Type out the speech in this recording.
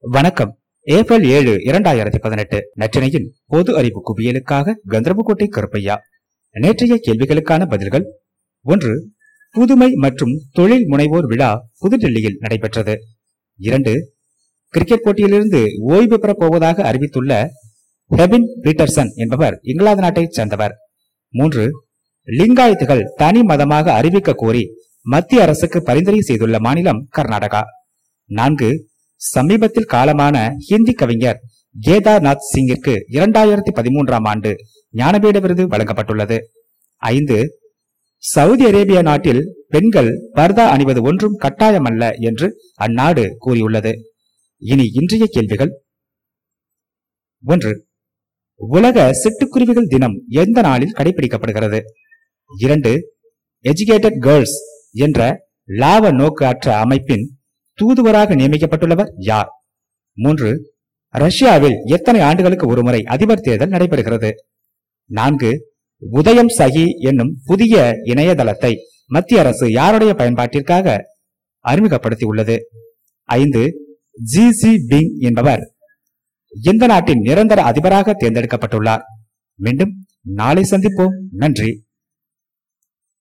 வணக்கம். ஏப்ரல் ஏழு இரண்டாயிரத்தி பதினெட்டு. நற்றினையின் பொது அறிவு குவியலுக்காக கந்தரபுக்கோட்டை கருப்பையா. நேற்றைய கேள்விகளுக்கான பதில்கள். ஒன்று புதுமை மற்றும் தொழில் முனைவோர் விழா புதுடெல்லியில் நடைபெற்றது. இரண்டு கிரிக்கெட் போட்டியிலிருந்து ஓய்வு பெறப் போவதாக அறிவித்துள்ள ஹெபின் பீட்டர்சன் என்பவர் இங்கிலாந்து நாட்டைச் சேர்ந்தவர். மூன்று லிங்காயத்துகள் தனி மதமாக அறிவிக்க கோரி மத்திய அரசுக்கு பரிந்துரை செய்துள்ள மாநிலம் கர்நாடகா. நான்கு சமீபத்தில் காலமான ஹிந்தி கவிஞர் கேதார்நாத் சிங்கிற்கு இரண்டாயிரத்தி பதிமூன்றாம் ஆண்டு ஞானபீட விருது வழங்கப்பட்டுள்ளது. ஐந்து சவுதி அரேபியா நாட்டில் பெண்கள் பர்தா அணிவது ஒன்றும் கட்டாயமல்ல என்று அந்நாடு கூறியுள்ளது. இனி இன்றைய கேள்விகள். ஒன்று உலக சிட்டுக்குருவிகள் தினம் எந்த நாளில் கடைபிடிக்கப்படுகிறது? இரண்டு எஜுகேட்டட் கேர்ள்ஸ் என்ற லாப நோக்கு அற்ற அமைப்பின் தூதுவராக நியமிக்கப்பட்டுள்ளவர் யார்? மூன்று ரஷ்யாவில் எத்தனை ஆண்டுகளுக்கு ஒருமுறை அதிபர் தேர்தல் நடைபெறுகிறது? நான்கு உதயம் சகி என்னும் புதிய இணையதளத்தை மத்திய அரசு யாருடைய பயன்பாட்டிற்காக அறிமுகப்படுத்தியுள்ளது? ஐந்து ஜி சி பிங் என்பவர் எந்த நாட்டின் நிரந்தர அதிபராக தேர்ந்தெடுக்கப்பட்டுள்ளார். மீண்டும் நாளை சந்திப்போம். நன்றி.